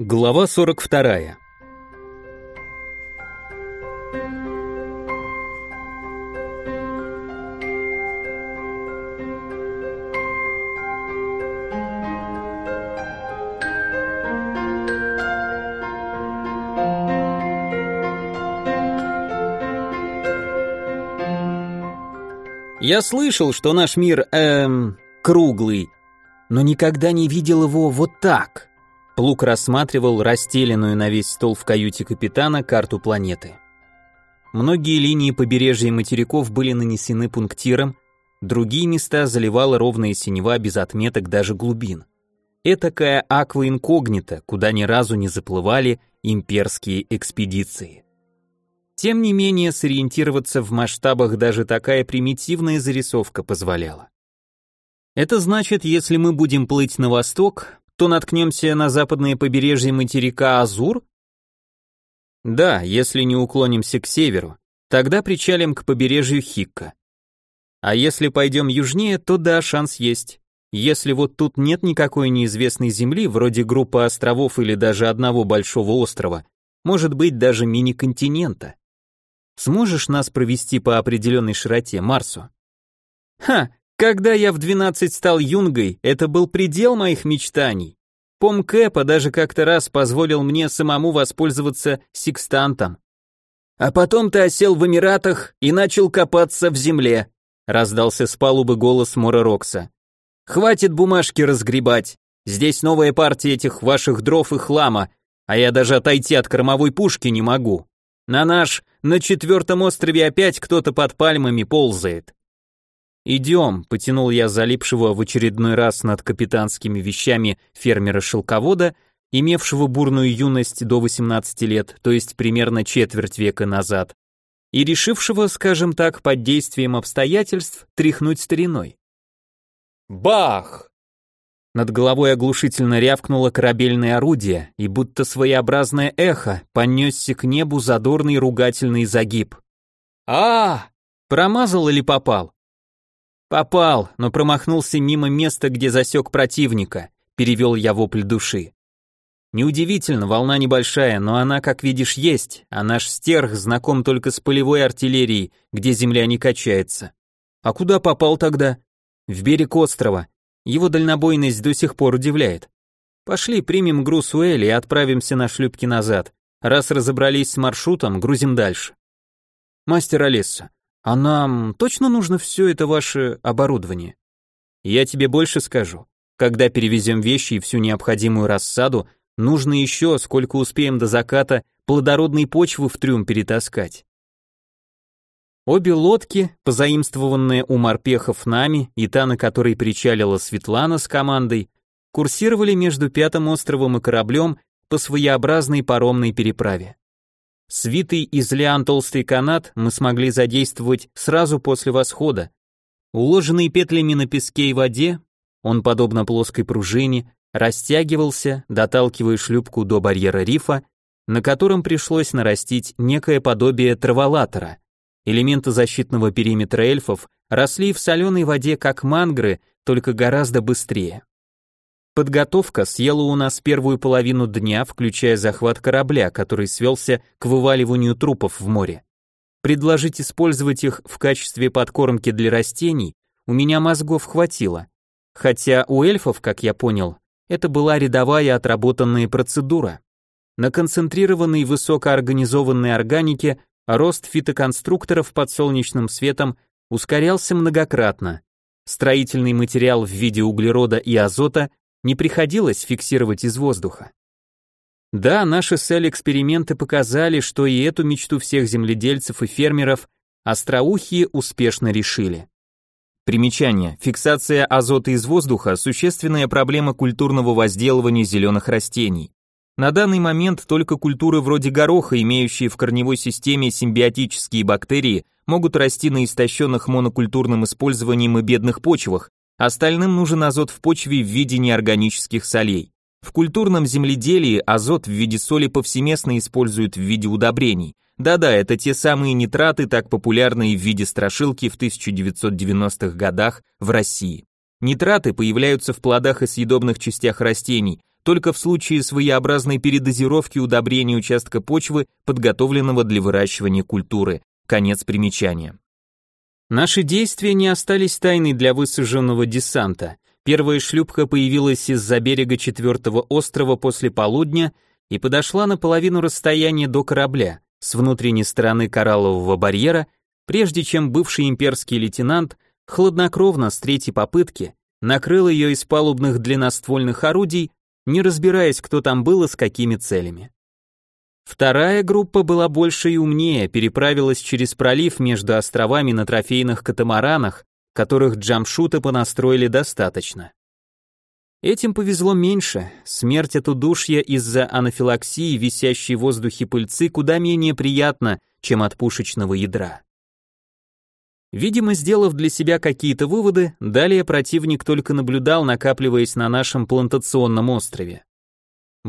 Глава 42. Я слышал, что наш мир, эм, круглый, но никогда не видел его вот так. Плук рассматривал расстеленную на весь стол в каюте капитана карту планеты. Многие линии побережья материков были нанесены пунктиром, другие места заливала ровная синева без отметок даже глубин. Этакая аква инкогнита, куда ни разу не заплывали имперские экспедиции. Тем не менее, сориентироваться в масштабах даже такая примитивная зарисовка позволяла. Это значит, если мы будем плыть на восток, то наткнемся на западное побережье материка Азур? Да, если не уклонимся к северу, тогда причалим к побережью Хикка. А если пойдем южнее, то да, шанс есть. Если вот тут нет никакой неизвестной земли, вроде группы островов или даже одного большого острова, может быть даже мини-континента. Сможешь нас провести по определенной широте, Марсу? Ха, когда я в 12 стал юнгой, это был предел моих мечтаний. Пом Кэпа даже как-то раз позволил мне самому воспользоваться секстантом. А потом ты осел в Эмиратах и начал копаться в земле, раздался с палубы голос Мора Рокса. Хватит бумажки разгребать. Здесь новая партия этих ваших дров и хлама, а я даже отойти от кормовой пушки не могу. На наш, на четвертом острове опять кто-то под пальмами ползает. «Идем», — потянул я залипшего в очередной раз над капитанскими вещами фермера-шелковода, имевшего бурную юность до 18 лет, то есть примерно четверть века назад, и решившего, скажем так, под действием обстоятельств тряхнуть стариной. Бах! Над головой оглушительно рявкнуло корабельное орудие, и будто своеобразное эхо понесся к небу задорный ругательный загиб. а, Промазал или попал? Попал, но промахнулся мимо места, где засек противника, перевел я вопль души. Неудивительно, волна небольшая, но она, как видишь, есть, а наш стерх знаком только с полевой артиллерией, где земля не качается. А куда попал тогда? В берег острова, его дальнобойность до сих пор удивляет. Пошли, примем груз у Эли и отправимся на шлюпки назад. Раз разобрались с маршрутом, грузим дальше. Мастер Олесса, а нам точно нужно все это ваше оборудование? Я тебе больше скажу. Когда перевезем вещи и всю необходимую рассаду, нужно еще, сколько успеем до заката, плодородной почвы в трюм перетаскать. Обе лодки, позаимствованные у морпехов нами и та, на которой причалила Светлана с командой, курсировали между Пятым островом и кораблем по своеобразной паромной переправе. Свитый из лиан толстый канат мы смогли задействовать сразу после восхода. Уложенный петлями на песке и воде, он, подобно плоской пружине, растягивался, доталкивая шлюпку до барьера рифа, на котором пришлось нарастить некое подобие траволатора – Элементы защитного периметра эльфов росли в соленой воде, как мангры, только гораздо быстрее. Подготовка съела у нас первую половину дня, включая захват корабля, который свелся к вываливанию трупов в море. Предложить использовать их в качестве подкормки для растений у меня мозгов хватило. Хотя у эльфов, как я понял, это была рядовая отработанная процедура. На концентрированной высокоорганизованной органике рост фитоконструкторов под солнечным светом ускорялся многократно. Строительный материал в виде углерода и азота не приходилось фиксировать из воздуха. Да, наши сель-эксперименты показали, что и эту мечту всех земледельцев и фермеров остроухие успешно решили. Примечание. Фиксация азота из воздуха – существенная проблема культурного возделывания зеленых растений. На данный момент только культуры вроде гороха, имеющие в корневой системе симбиотические бактерии, могут расти на истощенных монокультурным использованием и бедных почвах, остальным нужен азот в почве в виде неорганических солей. В культурном земледелии азот в виде соли повсеместно используют в виде удобрений. Да-да, это те самые нитраты, так популярные в виде страшилки в 1990-х годах в России. Нитраты появляются в плодах и съедобных частях растений, только в случае своеобразной передозировки удобрения участка почвы, подготовленного для выращивания культуры. Конец примечания. Наши действия не остались тайной для высаженного десанта. Первая шлюпка появилась из-за берега четвертого острова после полудня и подошла на половину расстояния до корабля, с внутренней стороны кораллового барьера, прежде чем бывший имперский лейтенант хладнокровно с третьей попытки накрыл ее из палубных длинноствольных орудий, не разбираясь, кто там был и с какими целями. Вторая группа была больше и умнее, переправилась через пролив между островами на трофейных катамаранах, которых джамшуты понастроили достаточно. Этим повезло меньше, смерть от удушья из-за анафилаксии, висящей в воздухе пыльцы, куда менее приятна, чем от пушечного ядра. Видимо, сделав для себя какие-то выводы, далее противник только наблюдал, накапливаясь на нашем плантационном острове.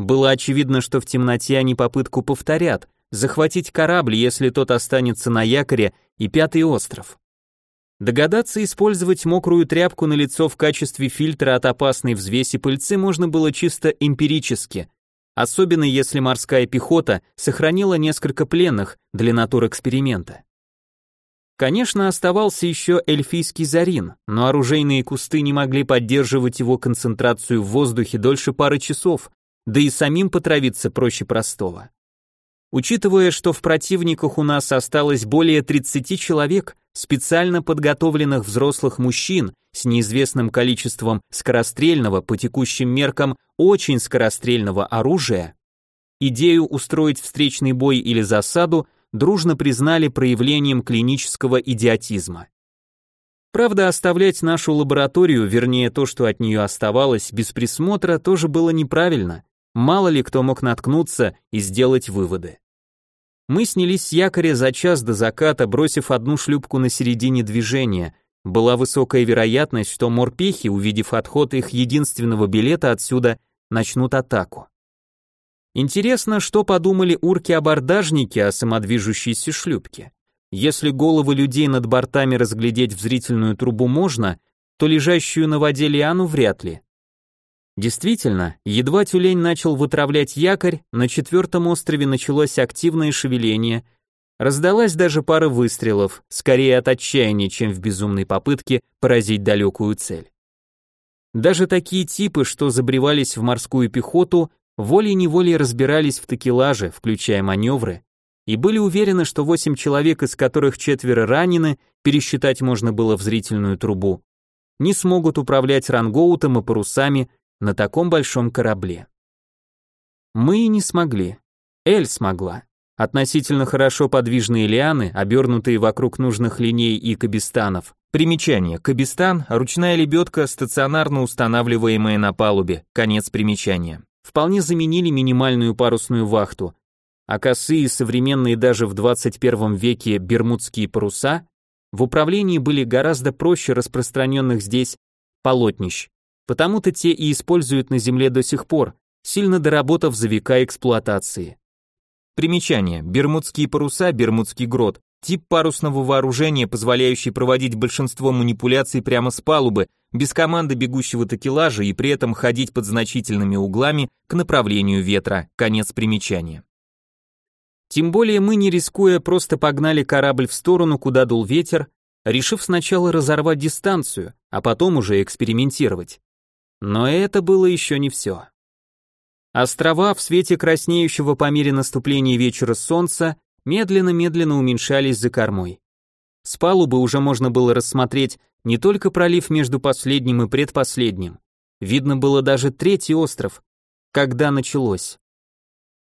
Было очевидно, что в темноте они попытку повторят, захватить корабль, если тот останется на якоре, и пятый остров. Догадаться использовать мокрую тряпку на лицо в качестве фильтра от опасной взвеси пыльцы можно было чисто эмпирически, особенно если морская пехота сохранила несколько пленных для натур эксперимента. Конечно, оставался еще эльфийский зарин, но оружейные кусты не могли поддерживать его концентрацию в воздухе дольше пары часов, да и самим потравиться проще простого. Учитывая, что в противниках у нас осталось более 30 человек, специально подготовленных взрослых мужчин с неизвестным количеством скорострельного по текущим меркам очень скорострельного оружия, идею устроить встречный бой или засаду дружно признали проявлением клинического идиотизма. Правда, оставлять нашу лабораторию, вернее то, что от нее оставалось, без присмотра тоже было неправильно, мало ли кто мог наткнуться и сделать выводы. Мы снялись с якоря за час до заката, бросив одну шлюпку на середине движения. Была высокая вероятность, что морпехи, увидев отход их единственного билета отсюда, начнут атаку. Интересно, что подумали урки-абордажники о самодвижущейся шлюпке. Если головы людей над бортами разглядеть в зрительную трубу можно, то лежащую на воде лиану вряд ли. Действительно, едва тюлень начал вытравлять якорь, на четвертом острове началось активное шевеление, раздалась даже пара выстрелов, скорее от отчаяния, чем в безумной попытке поразить далекую цель. Даже такие типы, что забревались в морскую пехоту, волей-неволей разбирались в такелаже, включая маневры, и были уверены, что восемь человек, из которых четверо ранены, пересчитать можно было в зрительную трубу, не смогут управлять рангоутом и парусами, на таком большом корабле. Мы не смогли. Эль смогла. Относительно хорошо подвижные лианы, обернутые вокруг нужных линий и кабистанов. Примечание. Кабистан – ручная лебедка, стационарно устанавливаемая на палубе. Конец примечания. Вполне заменили минимальную парусную вахту. А косые, современные даже в 21 веке бермудские паруса в управлении были гораздо проще распространенных здесь полотнищ. Потому-то те и используют на Земле до сих пор, сильно доработав за века эксплуатации. Примечание. Бермудские паруса, Бермудский грот, тип парусного вооружения, позволяющий проводить большинство манипуляций прямо с палубы, без команды бегущего такелажа и при этом ходить под значительными углами к направлению ветра. Конец примечания. Тем более мы, не рискуя, просто погнали корабль в сторону, куда дул ветер, решив сначала разорвать дистанцию, а потом уже экспериментировать. Но это было еще не все. Острова в свете краснеющего по мере наступления вечера солнца медленно-медленно уменьшались за кормой. С палубы уже можно было рассмотреть не только пролив между последним и предпоследним. Видно было даже третий остров. Когда началось?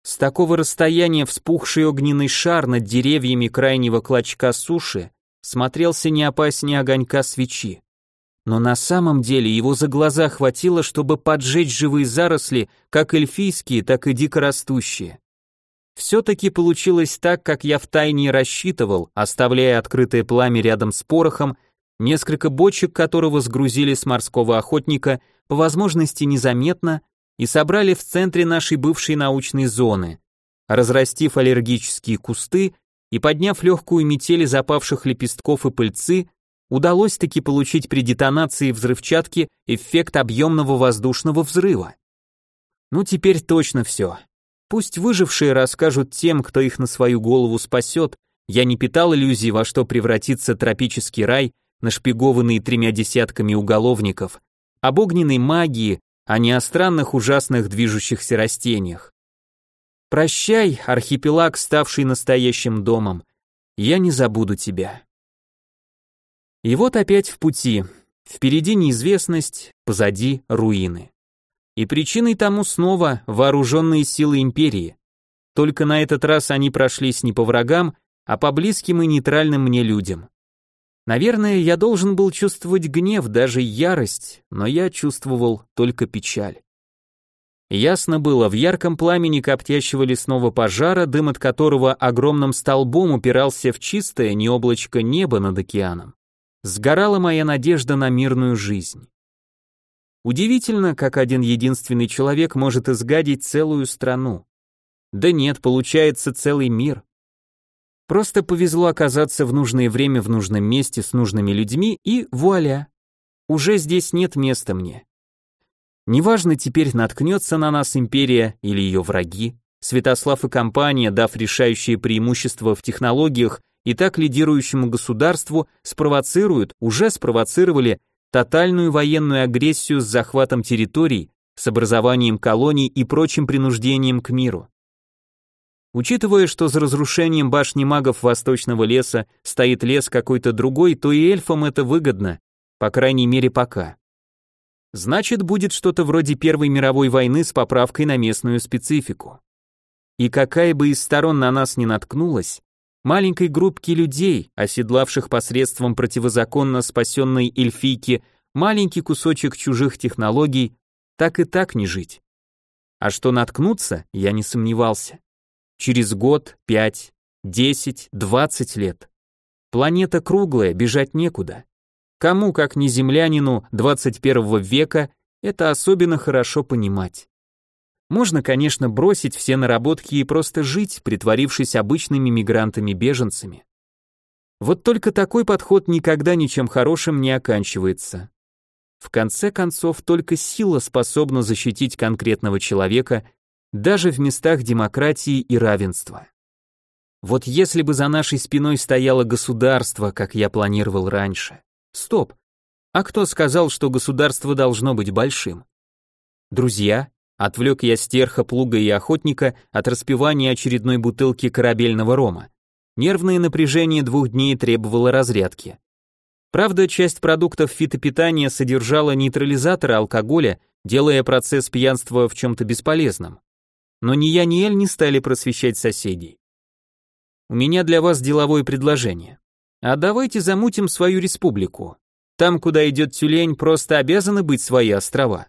С такого расстояния вспухший огненный шар над деревьями крайнего клочка суши смотрелся не опаснее огонька свечи но на самом деле его за глаза хватило, чтобы поджечь живые заросли, как эльфийские, так и дикорастущие. Все-таки получилось так, как я втайне рассчитывал, оставляя открытое пламя рядом с порохом, несколько бочек которого сгрузили с морского охотника, по возможности незаметно, и собрали в центре нашей бывшей научной зоны, разрастив аллергические кусты и подняв легкую метель из опавших лепестков и пыльцы, удалось таки получить при детонации взрывчатки эффект объемного воздушного взрыва. Ну теперь точно все. Пусть выжившие расскажут тем, кто их на свою голову спасет, я не питал иллюзий, во что превратится тропический рай, нашпигованный тремя десятками уголовников, об огненной магии, а не о странных ужасных движущихся растениях. Прощай, архипелаг, ставший настоящим домом. Я не забуду тебя. И вот опять в пути. Впереди неизвестность, позади руины. И причиной тому снова вооруженные силы империи. Только на этот раз они прошлись не по врагам, а по близким и нейтральным мне людям. Наверное, я должен был чувствовать гнев, даже ярость, но я чувствовал только печаль. Ясно было, в ярком пламени коптящего лесного пожара, дым от которого огромным столбом упирался в чистое необлачко неба над океаном, сгорала моя надежда на мирную жизнь. Удивительно, как один единственный человек может изгадить целую страну. Да нет, получается целый мир. Просто повезло оказаться в нужное время в нужном месте с нужными людьми и вуаля. Уже здесь нет места мне. Неважно теперь наткнется на нас империя или ее враги, Святослав и компания, дав решающее преимущество в технологиях и так лидирующему государству, спровоцируют, уже спровоцировали тотальную военную агрессию с захватом территорий, с образованием колоний и прочим принуждением к миру. Учитывая, что за разрушением башни магов Восточного леса стоит лес какой-то другой, то и эльфам это выгодно, по крайней мере пока. Значит, будет что-то вроде Первой мировой войны с поправкой на местную специфику. И какая бы из сторон на нас ни наткнулась, маленькой группки людей, оседлавших посредством противозаконно спасенной эльфийки маленький кусочек чужих технологий, так и так не жить. А что наткнуться, я не сомневался. Через год, пять, десять, двадцать лет. Планета круглая, бежать некуда. Кому, как не землянину 21 века, это особенно хорошо понимать. Можно, конечно, бросить все наработки и просто жить, притворившись обычными мигрантами-беженцами. Вот только такой подход никогда ничем хорошим не оканчивается. В конце концов, только сила способна защитить конкретного человека даже в местах демократии и равенства. Вот если бы за нашей спиной стояло государство, как я планировал раньше. Стоп. А кто сказал, что государство должно быть большим? Друзья, Отвлек я стерха, плуга и охотника от распивания очередной бутылки корабельного рома. Нервное напряжение двух дней требовало разрядки. Правда, часть продуктов фитопитания содержала нейтрализаторы алкоголя, делая процесс пьянства в чем-то бесполезным. Но ни я, ни Эль не стали просвещать соседей. У меня для вас деловое предложение. А давайте замутим свою республику. Там, куда идет тюлень, просто обязаны быть свои острова.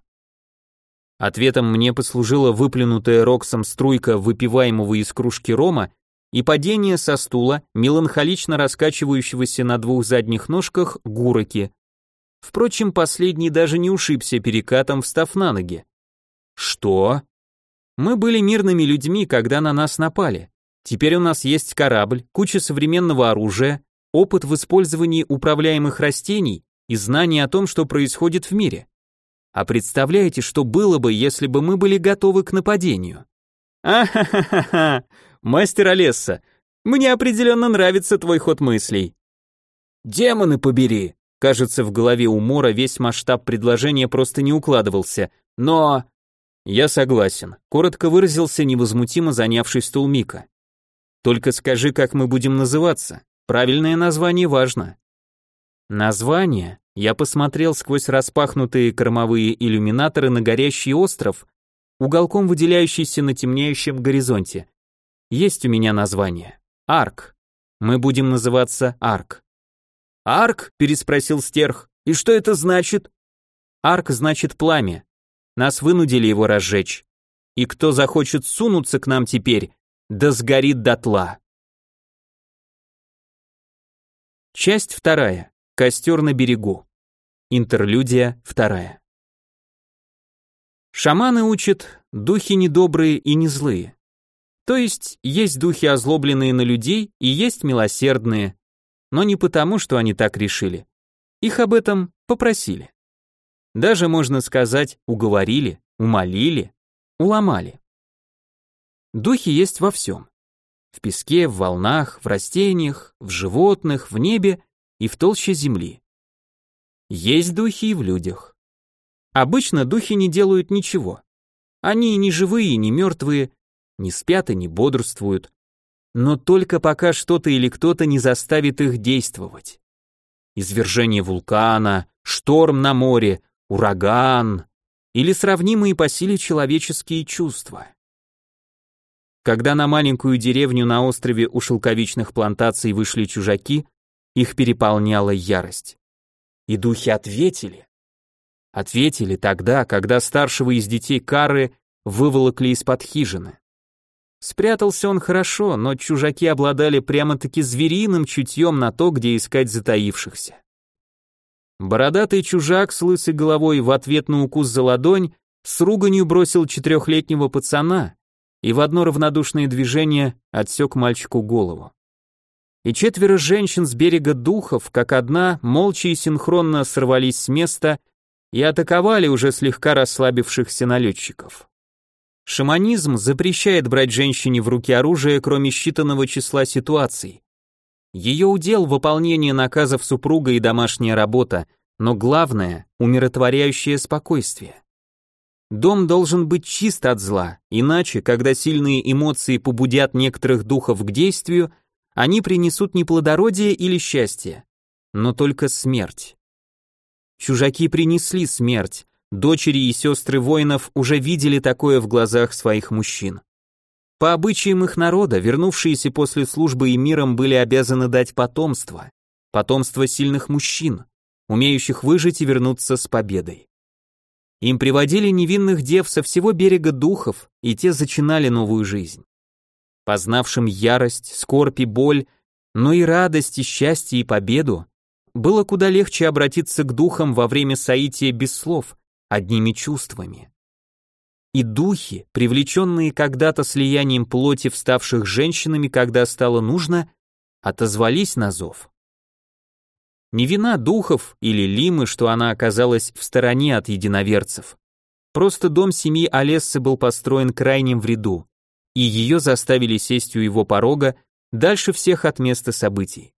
Ответом мне послужила выплюнутая Роксом струйка выпиваемого из кружки рома и падение со стула, меланхолично раскачивающегося на двух задних ножках гуроки. Впрочем, последний даже не ушибся перекатом, встав на ноги. Что? Мы были мирными людьми, когда на нас напали. Теперь у нас есть корабль, куча современного оружия, опыт в использовании управляемых растений и знания о том, что происходит в мире. А представляете, что было бы, если бы мы были готовы к нападению? Ахахаха, мастер Олесса, мне определенно нравится твой ход мыслей. Демоны побери. Кажется, в голове у Мора весь масштаб предложения просто не укладывался. Но... Я согласен. Коротко выразился невозмутимо занявший стул Мика. Только скажи, как мы будем называться. Правильное название важно. Название? Я посмотрел сквозь распахнутые кормовые иллюминаторы на горящий остров, уголком выделяющийся на темнеющем горизонте. Есть у меня название. Арк. Мы будем называться Арк. Арк? переспросил Стерх. И что это значит? Арк значит пламя. Нас вынудили его разжечь. И кто захочет сунуться к нам теперь, да сгорит дотла. Часть вторая. Костер на берегу. Интерлюдия вторая. Шаманы учат, духи недобрые и не злые. То есть, есть духи озлобленные на людей и есть милосердные, но не потому, что они так решили. Их об этом попросили. Даже, можно сказать, уговорили, умолили. уломали. Духи есть во всем. В песке, в волнах, в растениях, в животных, в небе и в толще земли. Есть духи и в людях. Обычно духи не делают ничего. Они не живые, не мертвые, не спят и не бодрствуют. Но только пока что-то или кто-то не заставит их действовать. Извержение вулкана, шторм на море, ураган или сравнимые по силе человеческие чувства. Когда на маленькую деревню на острове у шелковичных плантаций вышли чужаки, их переполняла ярость. И духи ответили. Ответили тогда, когда старшего из детей Кары выволокли из-под хижины. Спрятался он хорошо, но чужаки обладали прямо-таки звериным чутьем на то, где искать затаившихся. Бородатый чужак с лысой головой в ответ на укус за ладонь с руганью бросил четырехлетнего пацана и в одно равнодушное движение отсек мальчику голову. И четверо женщин с берега духов, как одна, молча и синхронно сорвались с места и атаковали уже слегка расслабившихся налетчиков. Шаманизм запрещает брать женщине в руки оружие, кроме считанного числа ситуаций. Ее удел – выполнение наказов супруга и домашняя работа, но главное – умиротворяющее спокойствие. Дом должен быть чист от зла, иначе, когда сильные эмоции побудят некоторых духов к действию, они принесут не плодородие или счастье, но только смерть. Чужаки принесли смерть, дочери и сестры воинов уже видели такое в глазах своих мужчин. По обычаям их народа, вернувшиеся после службы и миром были обязаны дать потомство, потомство сильных мужчин, умеющих выжить и вернуться с победой. Им приводили невинных дев со всего берега духов, и те зачинали новую жизнь. Познавшим ярость, скорбь и боль, но и радость, и счастье, и победу, было куда легче обратиться к духам во время соития без слов, одними чувствами. И духи, привлеченные когда-то слиянием плоти вставших женщинами, когда стало нужно, отозвались на зов. Не вина духов или Лимы, что она оказалась в стороне от единоверцев. Просто дом семьи Олессы был построен крайним в ряду, и ее заставили сесть у его порога дальше всех от места событий.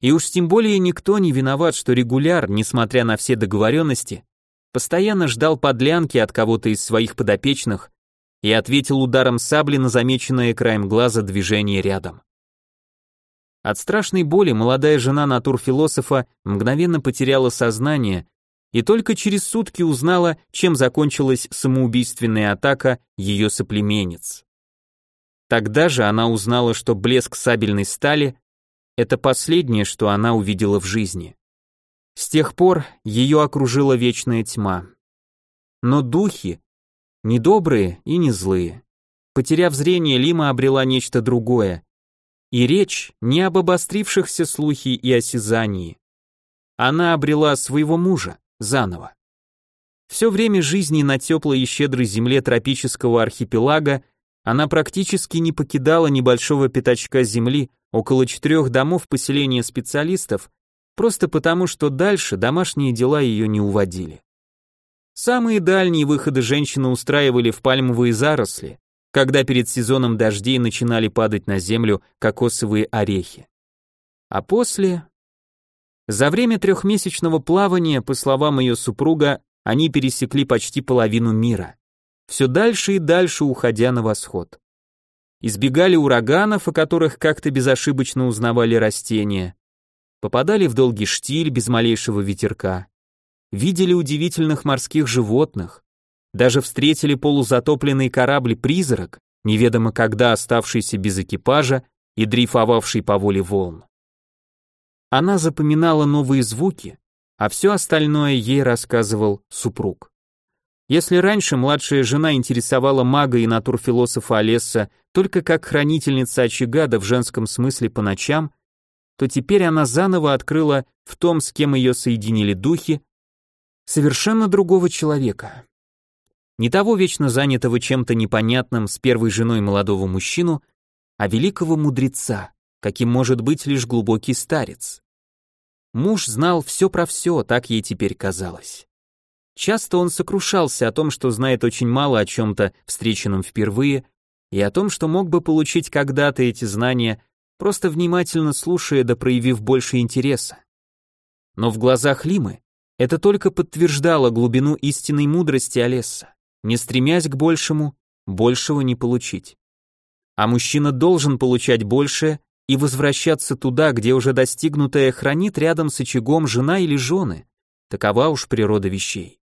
И уж тем более никто не виноват, что регуляр, несмотря на все договоренности, постоянно ждал подлянки от кого-то из своих подопечных и ответил ударом сабли на замеченное краем глаза движение рядом. От страшной боли молодая жена натурфилософа мгновенно потеряла сознание и только через сутки узнала, чем закончилась самоубийственная атака ее соплеменниц. Тогда же она узнала, что блеск сабельной стали — это последнее, что она увидела в жизни. С тех пор ее окружила вечная тьма. Но духи, не добрые и не злые. Потеряв зрение, Лима обрела нечто другое, и речь не об обострившихся слухи и осязании. Она обрела своего мужа заново. Все время жизни на теплой и щедрой земле тропического архипелага она практически не покидала небольшого пятачка земли около четырех домов поселения специалистов, просто потому что дальше домашние дела ее не уводили. Самые дальние выходы женщины устраивали в пальмовые заросли, когда перед сезоном дождей начинали падать на землю кокосовые орехи. А после... За время трехмесячного плавания, по словам ее супруга, они пересекли почти половину мира, все дальше и дальше уходя на восход. Избегали ураганов, о которых как-то безошибочно узнавали растения, попадали в долгий штиль без малейшего ветерка, видели удивительных морских животных, даже встретили полузатопленный корабль-призрак, неведомо когда оставшийся без экипажа и дрейфовавший по воле волн. Она запоминала новые звуки, а все остальное ей рассказывал супруг. Если раньше младшая жена интересовала мага и натурфилософа Олесса только как хранительница очага в женском смысле по ночам, то теперь она заново открыла в том, с кем ее соединили духи, совершенно другого человека. Не того вечно занятого чем-то непонятным с первой женой молодого мужчину, а великого мудреца, каким может быть лишь глубокий старец. Муж знал все про все, так ей теперь казалось. Часто он сокрушался о том, что знает очень мало о чем-то, встреченном впервые, и о том, что мог бы получить когда-то эти знания, просто внимательно слушая да проявив больше интереса. Но в глазах Лимы это только подтверждало глубину истинной мудрости Олесса. Не стремясь к большему, большего не получить. А мужчина должен получать больше и возвращаться туда, где уже достигнутое хранит рядом с очагом жена или жены. Такова уж природа вещей.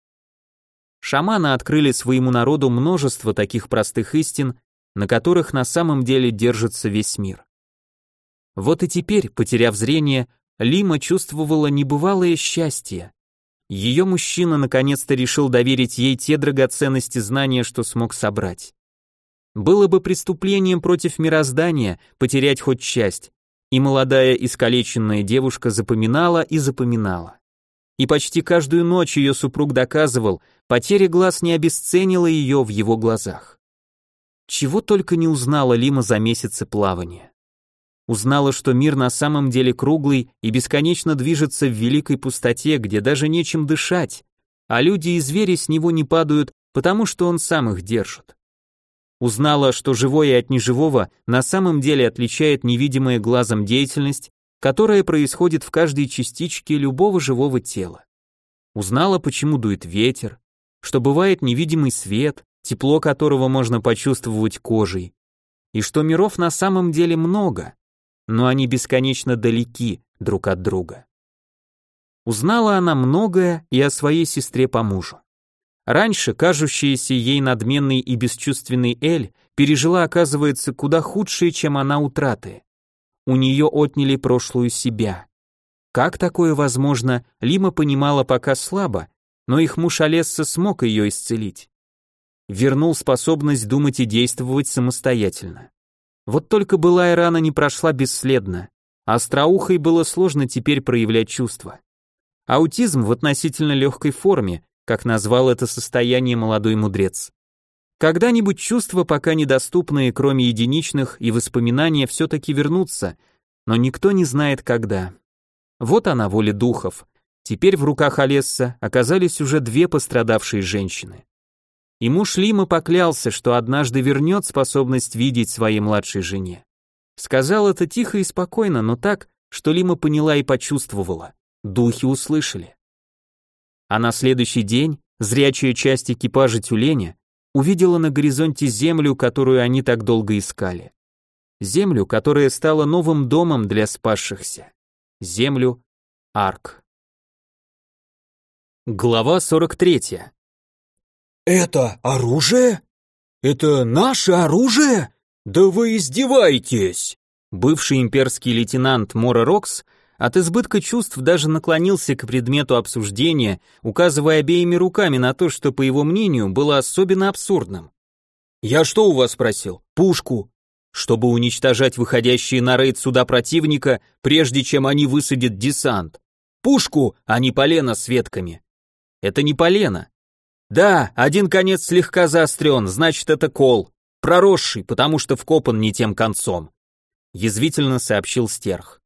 Шаманы открыли своему народу множество таких простых истин, на которых на самом деле держится весь мир. Вот и теперь, потеряв зрение, Лима чувствовала небывалое счастье. Ее мужчина наконец-то решил доверить ей те драгоценности знания, что смог собрать. Было бы преступлением против мироздания потерять хоть часть, и молодая искалеченная девушка запоминала и запоминала. И почти каждую ночь ее супруг доказывал, потеря глаз не обесценила ее в его глазах. Чего только не узнала Лима за месяцы плавания. Узнала, что мир на самом деле круглый и бесконечно движется в великой пустоте, где даже нечем дышать, а люди и звери с него не падают, потому что он сам их держит. Узнала, что живое от неживого на самом деле отличает невидимая глазом деятельность, которая происходит в каждой частичке любого живого тела. Узнала, почему дует ветер, что бывает невидимый свет, тепло которого можно почувствовать кожей, и что миров на самом деле много, но они бесконечно далеки друг от друга. Узнала она многое и о своей сестре по мужу. Раньше кажущаяся ей надменной и бесчувственной Эль пережила, оказывается, куда худшее, чем она утраты. У нее отняли прошлую себя. Как такое возможно, Лима понимала пока слабо, но их муж Олесса смог ее исцелить. Вернул способность думать и действовать самостоятельно. Вот только былая рана не прошла бесследно, а остроухой было сложно теперь проявлять чувства. Аутизм в относительно легкой форме, как назвал это состояние молодой мудрец. Когда-нибудь чувства, пока недоступные, кроме единичных, и воспоминания все-таки вернутся, но никто не знает когда. Вот она воля духов. Теперь в руках Олесса оказались уже две пострадавшие женщины. И муж Лима поклялся, что однажды вернет способность видеть своей младшей жене. Сказал это тихо и спокойно, но так, что Лима поняла и почувствовала. Духи услышали. А на следующий день зрячая часть экипажа тюленя увидела на горизонте землю, которую они так долго искали. Землю, которая стала новым домом для спасшихся. Землю Арк. Глава 43. «Это оружие? Это наше оружие? Да вы издеваетесь!» Бывший имперский лейтенант Мора Рокс от избытка чувств даже наклонился к предмету обсуждения, указывая обеими руками на то, что, по его мнению, было особенно абсурдным. «Я что у вас просил? Пушку?» «Чтобы уничтожать выходящие на рейд суда противника, прежде чем они высадят десант. Пушку, а не полено с ветками». «Это не полено». «Да, один конец слегка заострен, значит, это кол. Проросший, потому что вкопан не тем концом», язвительно сообщил Стерх.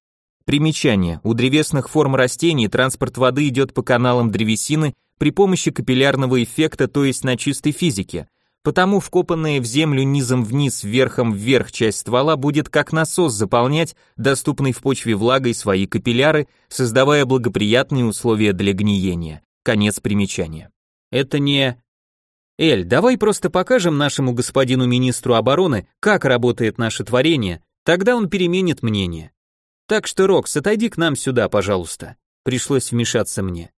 Примечание. У древесных форм растений транспорт воды идет по каналам древесины при помощи капиллярного эффекта, то есть на чистой физике. Потому вкопанная в землю низом вниз, верхом вверх часть ствола будет как насос заполнять доступной в почве влагой свои капилляры, создавая благоприятные условия для гниения. Конец примечания. Это не... Эль, давай просто покажем нашему господину министру обороны, как работает наше творение, тогда он переменит мнение. Так что, Рокс, отойди к нам сюда, пожалуйста. Пришлось вмешаться мне.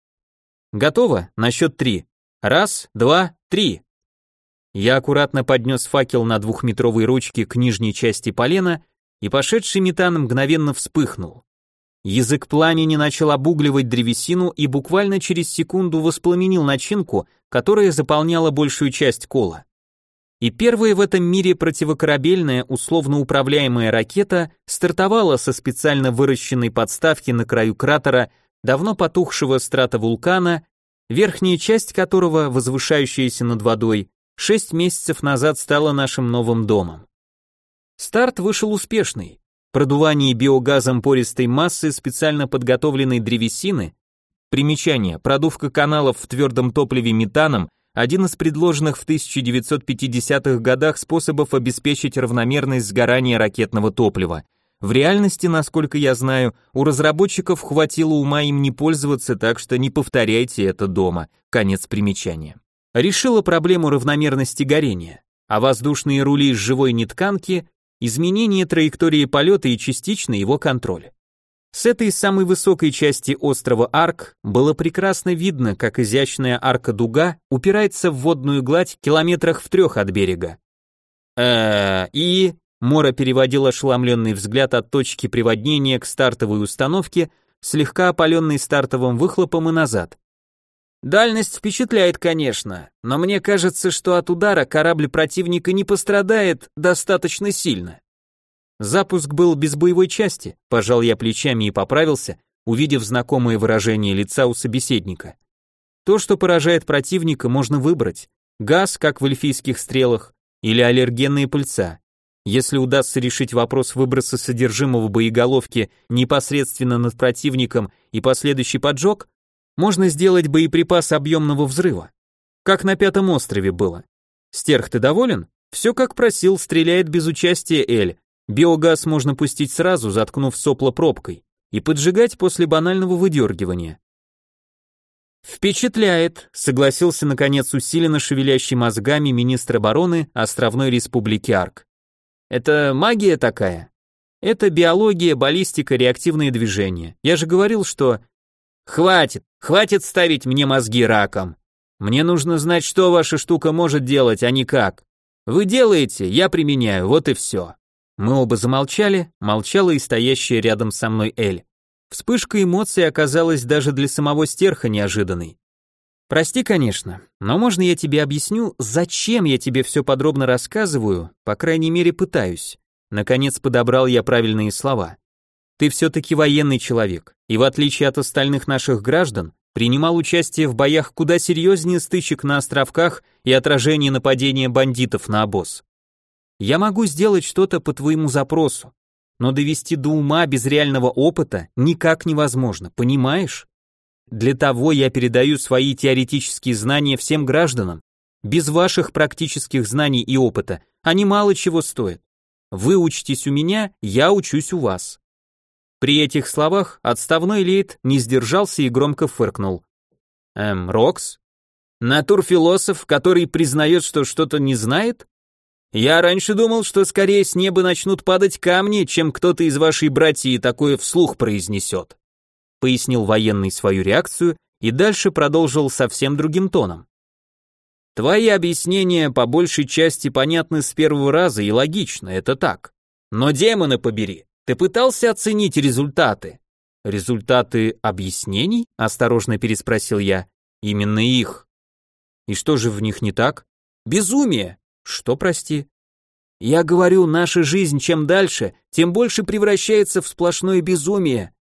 Готово? На счет три. Раз, два, три. Я аккуратно поднес факел на двухметровой ручке к нижней части полена, и пошедший метан мгновенно вспыхнул. Язык пламени начал обугливать древесину и буквально через секунду воспламенил начинку, которая заполняла большую часть кола. И первая в этом мире противокорабельная условно управляемая ракета стартовала со специально выращенной подставки на краю кратера давно потухшего стратовулкана, верхняя часть которого, возвышающаяся над водой, шесть месяцев назад стала нашим новым домом. Старт вышел успешный. Продувание биогазом пористой массы специально подготовленной древесины Примечание. Продувка каналов в твердом топливе метаном – один из предложенных в 1950-х годах способов обеспечить равномерность сгорания ракетного топлива. В реальности, насколько я знаю, у разработчиков хватило ума им не пользоваться, так что не повторяйте это дома. Конец примечания. Решила проблему равномерности горения, а воздушные рули из живой нетканки – изменение траектории полета и частично его контроль. С этой самой высокой части острова Арк было прекрасно видно, как изящная арка-дуга упирается в водную гладь километрах в трех от берега. э и Мора переводил ошеломленный взгляд от точки приводнения к стартовой установке, слегка опаленной стартовым выхлопом и назад. Дальность впечатляет, конечно, но мне кажется, что от удара корабль противника не пострадает достаточно сильно. Запуск был без боевой части, пожал я плечами и поправился, увидев знакомое выражение лица у собеседника. То, что поражает противника, можно выбрать. Газ, как в эльфийских стрелах, или аллергенные пыльца. Если удастся решить вопрос выброса содержимого боеголовки непосредственно над противником и последующий поджог, можно сделать боеприпас объемного взрыва. Как на пятом острове было. Стерх, ты доволен? Все как просил, стреляет без участия Эль. Биогаз можно пустить сразу, заткнув сопло пробкой, и поджигать после банального выдергивания. Впечатляет, согласился наконец усиленно шевелящий мозгами министр обороны Островной Республики Арк. Это магия такая? Это биология, баллистика, реактивные движения. Я же говорил, что... Хватит, хватит ставить мне мозги раком. Мне нужно знать, что ваша штука может делать, а не как. Вы делаете, я применяю, вот и все. Мы оба замолчали, молчала и стоящая рядом со мной Эль. Вспышка эмоций оказалась даже для самого стерха неожиданной. Прости, конечно, но можно я тебе объясню, зачем я тебе все подробно рассказываю, по крайней мере пытаюсь. Наконец подобрал я правильные слова. Ты все-таки военный человек, и в отличие от остальных наших граждан, принимал участие в боях куда серьезнее стычек на островках и отражения нападения бандитов на обоз. Я могу сделать что-то по твоему запросу, но довести до ума без реального опыта никак невозможно, понимаешь? Для того я передаю свои теоретические знания всем гражданам. Без ваших практических знаний и опыта они мало чего стоят. Вы учитесь у меня, я учусь у вас. При этих словах отставной лейт не сдержался и громко фыркнул. Эм, Рокс? Натурфилософ, который признает, что что-то не знает? Я раньше думал, что скорее с неба начнут падать камни, чем кто-то из вашей братьи такое вслух произнесет пояснил военный свою реакцию и дальше продолжил совсем другим тоном. Твои объяснения по большей части понятны с первого раза и логично, это так. Но демоны побери, ты пытался оценить результаты? Результаты объяснений? Осторожно переспросил я. Именно их. И что же в них не так? Безумие. Что, прости? Я говорю, наша жизнь чем дальше, тем больше превращается в сплошное безумие.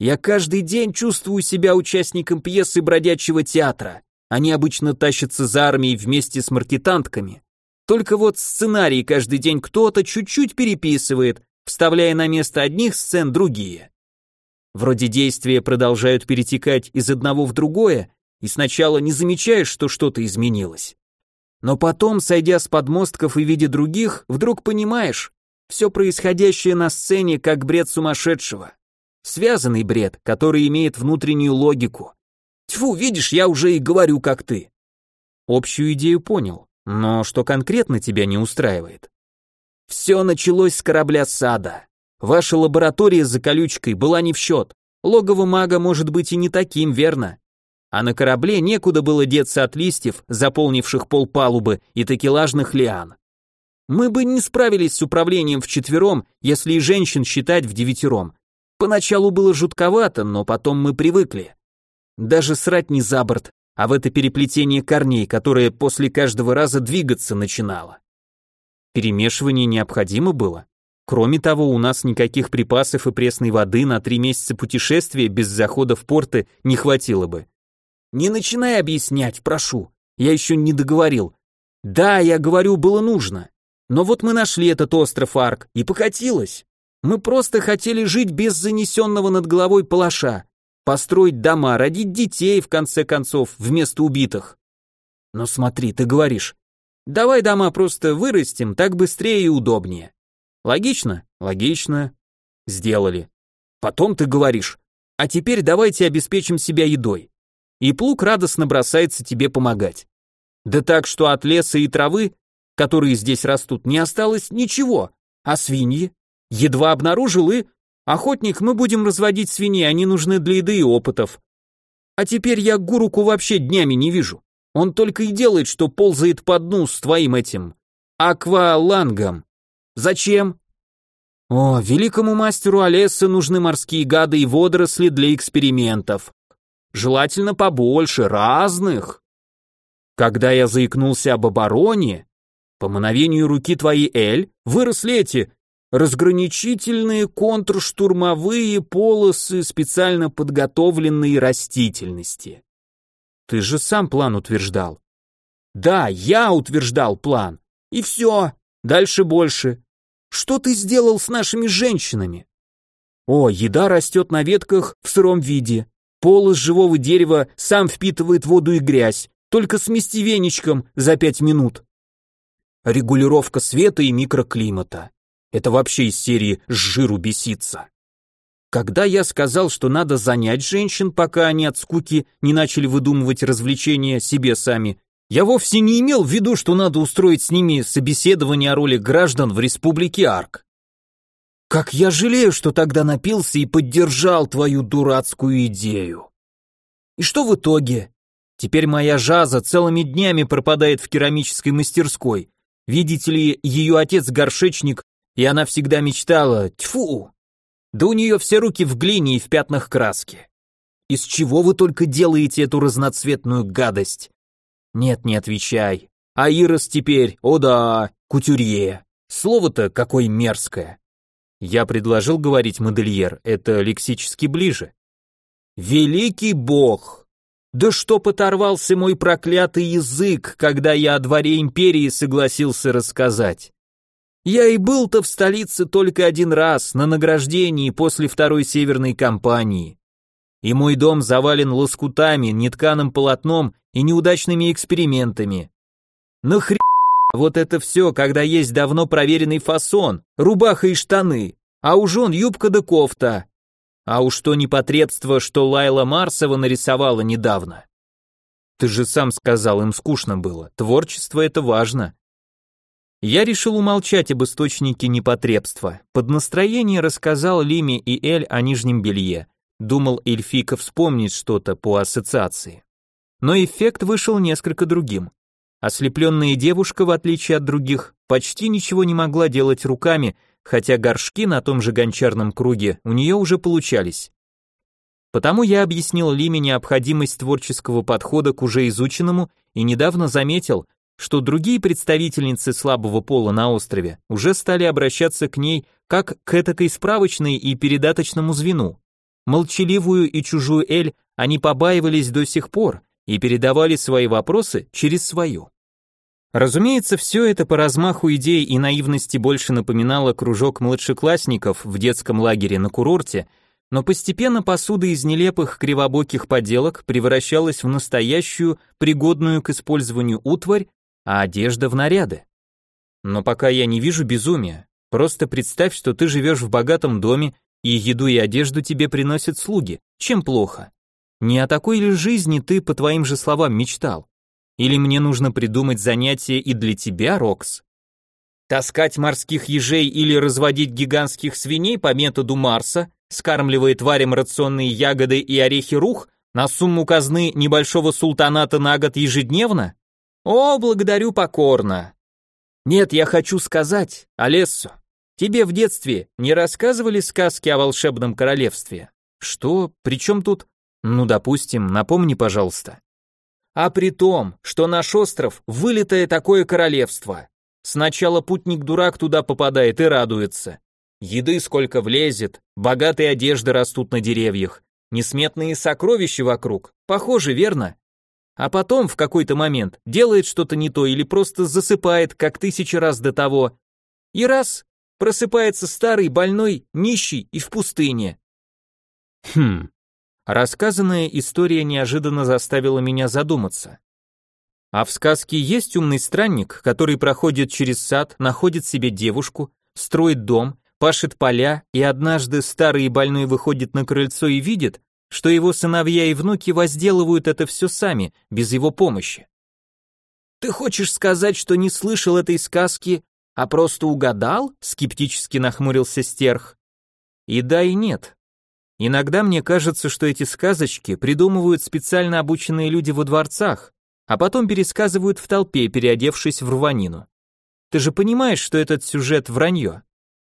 Я каждый день чувствую себя участником пьесы бродячего театра. Они обычно тащатся за армией вместе с маркетантками. Только вот сценарий каждый день кто-то чуть-чуть переписывает, вставляя на место одних сцен другие. Вроде действия продолжают перетекать из одного в другое, и сначала не замечаешь, что что-то изменилось. Но потом, сойдя с подмостков и видя других, вдруг понимаешь, все происходящее на сцене как бред сумасшедшего. Связанный бред, который имеет внутреннюю логику. Тьфу, видишь, я уже и говорю, как ты. Общую идею понял, но что конкретно тебя не устраивает? Все началось с корабля сада. Ваша лаборатория за колючкой была не в счет. Логово мага может быть и не таким, верно? А на корабле некуда было деться от листьев, заполнивших пол палубы и такелажных лиан. Мы бы не справились с управлением вчетвером, если и женщин считать в девятером, Поначалу было жутковато, но потом мы привыкли. Даже срать не за борт, а в это переплетение корней, которое после каждого раза двигаться начинало. Перемешивание необходимо было. Кроме того, у нас никаких припасов и пресной воды на три месяца путешествия без захода в порты не хватило бы. Не начинай объяснять, прошу. Я еще не договорил. Да, я говорю, было нужно. Но вот мы нашли этот остров Арк, и покатилось. Мы просто хотели жить без занесенного над головой палаша. построить дома, родить детей, в конце концов, вместо убитых. Но смотри, ты говоришь, давай дома просто вырастим, так быстрее и удобнее. Логично? Логично. Сделали. Потом ты говоришь, а теперь давайте обеспечим себя едой. И плуг радостно бросается тебе помогать. Да так, что от леса и травы, которые здесь растут, не осталось ничего, а свиньи? Едва обнаружил и... Охотник, мы будем разводить свиней, они нужны для еды и опытов. А теперь я Гуруку вообще днями не вижу. Он только и делает, что ползает по дну с твоим этим аквалангом. Зачем? О, великому мастеру Олесса нужны морские гады и водоросли для экспериментов. Желательно побольше, разных. Когда я заикнулся об обороне, по мановению руки твоей Эль выросли эти разграничительные контрштурмовые полосы специально подготовленной растительности. Ты же сам план утверждал. Да, я утверждал план. И все. Дальше больше. Что ты сделал с нашими женщинами? О, еда растет на ветках в сыром виде. Пол из живого дерева сам впитывает воду и грязь. Только смести веничком за пять минут. Регулировка света и микроклимата. Это вообще из серии «С жиру беситься». Когда я сказал, что надо занять женщин, пока они от скуки не начали выдумывать развлечения себе сами, я вовсе не имел в виду, что надо устроить с ними собеседование о роли граждан в республике Арк. Как я жалею, что тогда напился и поддержал твою дурацкую идею. И что в итоге? Теперь моя жаза целыми днями пропадает в керамической мастерской. Видите ли, ее отец горшечник и она всегда мечтала, тьфу, да у нее все руки в глине и в пятнах краски. Из чего вы только делаете эту разноцветную гадость? Нет, не отвечай. А Ирос теперь, о да, кутюрье. Слово-то какое мерзкое. Я предложил говорить модельер, это лексически ближе. Великий бог! Да что поторвался мой проклятый язык, когда я о дворе империи согласился рассказать. Я и был-то в столице только один раз, на награждении после второй северной кампании. И мой дом завален лоскутами, нетканым полотном и неудачными экспериментами. Нахрен вот это все, когда есть давно проверенный фасон, рубаха и штаны, а у жен юбка да кофта. А уж то непотребство, что Лайла Марсова нарисовала недавно. Ты же сам сказал, им скучно было. Творчество это важно. Я решил умолчать об источнике непотребства. Под настроение рассказал Лиме и Эль о нижнем белье. Думал, Эльфика вспомнит что-то по ассоциации. Но эффект вышел несколько другим. Ослепленная девушка, в отличие от других, почти ничего не могла делать руками, хотя горшки на том же гончарном круге у нее уже получались. Потому я объяснил Лиме необходимость творческого подхода к уже изученному и недавно заметил, что другие представительницы слабого пола на острове уже стали обращаться к ней как к этакой справочной и передаточному звену. Молчаливую и чужую Эль они побаивались до сих пор и передавали свои вопросы через свою. Разумеется, все это по размаху идей и наивности больше напоминало кружок младшеклассников в детском лагере на курорте, но постепенно посуда из нелепых кривобоких поделок превращалась в настоящую, пригодную к использованию утварь а одежда в наряды. Но пока я не вижу безумия. Просто представь, что ты живешь в богатом доме, и еду и одежду тебе приносят слуги. Чем плохо? Не о такой ли жизни ты, по твоим же словам, мечтал? Или мне нужно придумать занятие и для тебя, Рокс? Таскать морских ежей или разводить гигантских свиней по методу Марса, скармливая тварям рационные ягоды и орехи рух на сумму казны небольшого султаната на год ежедневно? О, благодарю покорно. Нет, я хочу сказать, Олессо, тебе в детстве не рассказывали сказки о волшебном королевстве? Что? При чем тут? Ну, допустим, напомни, пожалуйста. А при том, что наш остров вылитое такое королевство. Сначала путник-дурак туда попадает и радуется. Еды сколько влезет, богатые одежды растут на деревьях, несметные сокровища вокруг. Похоже, верно? а потом в какой-то момент делает что-то не то или просто засыпает, как тысячи раз до того, и раз просыпается старый, больной, нищий и в пустыне. Хм. Рассказанная история неожиданно заставила меня задуматься. А в сказке есть умный странник, который проходит через сад, находит себе девушку, строит дом, пашет поля, и однажды старый и больной выходит на крыльцо и видит, что его сыновья и внуки возделывают это все сами, без его помощи. «Ты хочешь сказать, что не слышал этой сказки, а просто угадал?» — скептически нахмурился Стерх. «И да, и нет. Иногда мне кажется, что эти сказочки придумывают специально обученные люди во дворцах, а потом пересказывают в толпе, переодевшись в рванину. Ты же понимаешь, что этот сюжет вранье?»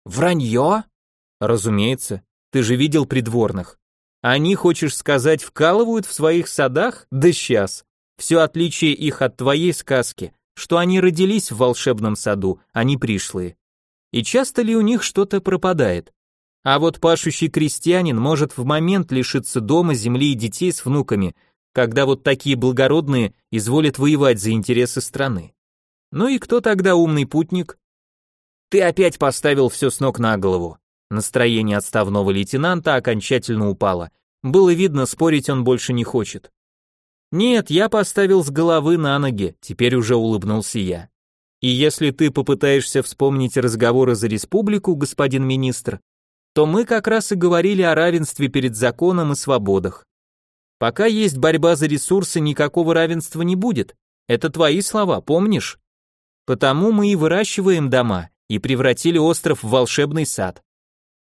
«Вранье?» «Разумеется. Ты же видел придворных. Они, хочешь сказать, вкалывают в своих садах? Да сейчас. Все отличие их от твоей сказки, что они родились в волшебном саду, а не пришлые. И часто ли у них что-то пропадает? А вот пашущий крестьянин может в момент лишиться дома, земли и детей с внуками, когда вот такие благородные изволят воевать за интересы страны. Ну и кто тогда умный путник? Ты опять поставил все с ног на голову. Настроение отставного лейтенанта окончательно упало. Было видно, спорить он больше не хочет. Нет, я поставил с головы на ноги, теперь уже улыбнулся я. И если ты попытаешься вспомнить разговоры за республику, господин министр, то мы как раз и говорили о равенстве перед законом и свободах. Пока есть борьба за ресурсы, никакого равенства не будет. Это твои слова, помнишь? Потому мы и выращиваем дома и превратили остров в волшебный сад.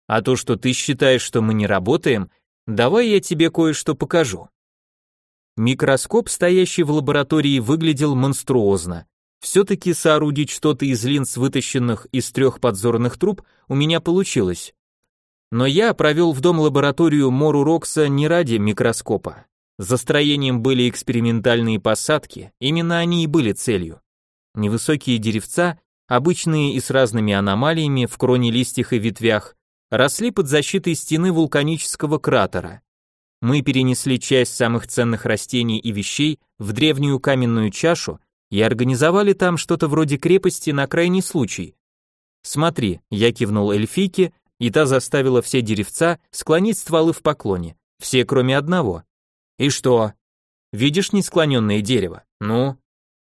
А то, что ты считаешь, что мы не работаем, давай я тебе кое-что покажу. Микроскоп, стоящий в лаборатории, выглядел монструозно. Все-таки соорудить что-то из линз, вытащенных из трех подзорных труб, у меня получилось. Но я провел в дом лабораторию Мору Рокса не ради микроскопа. За строением были экспериментальные посадки, именно они и были целью. Невысокие деревца, обычные и с разными аномалиями в кроне листьях и ветвях, росли под защитой стены вулканического кратера. Мы перенесли часть самых ценных растений и вещей в древнюю каменную чашу и организовали там что-то вроде крепости на крайний случай. Смотри, я кивнул эльфийке, и та заставила все деревца склонить стволы в поклоне, все кроме одного. И что? Видишь несклоненное дерево? Ну?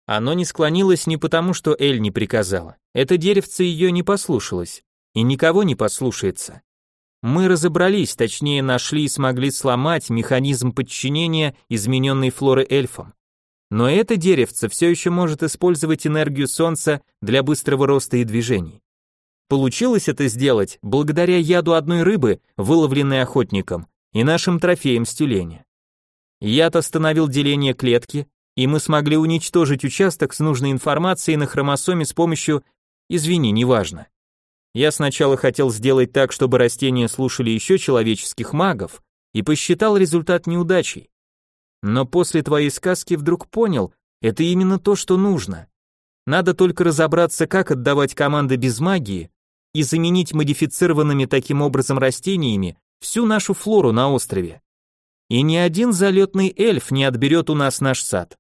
Оно не склонилось не потому, что Эль не приказала. Это деревце ее не послушалось и никого не послушается. Мы разобрались, точнее нашли и смогли сломать механизм подчинения измененной флоры эльфам. Но это деревце все еще может использовать энергию солнца для быстрого роста и движений. Получилось это сделать благодаря яду одной рыбы, выловленной охотником, и нашим трофеям с тюленя. Яд остановил деление клетки, и мы смогли уничтожить участок с нужной информацией на хромосоме с помощью, извини, неважно. Я сначала хотел сделать так, чтобы растения слушали еще человеческих магов, и посчитал результат неудачей. Но после твоей сказки вдруг понял, это именно то, что нужно. Надо только разобраться, как отдавать команды без магии и заменить модифицированными таким образом растениями всю нашу флору на острове. И ни один залетный эльф не отберет у нас наш сад.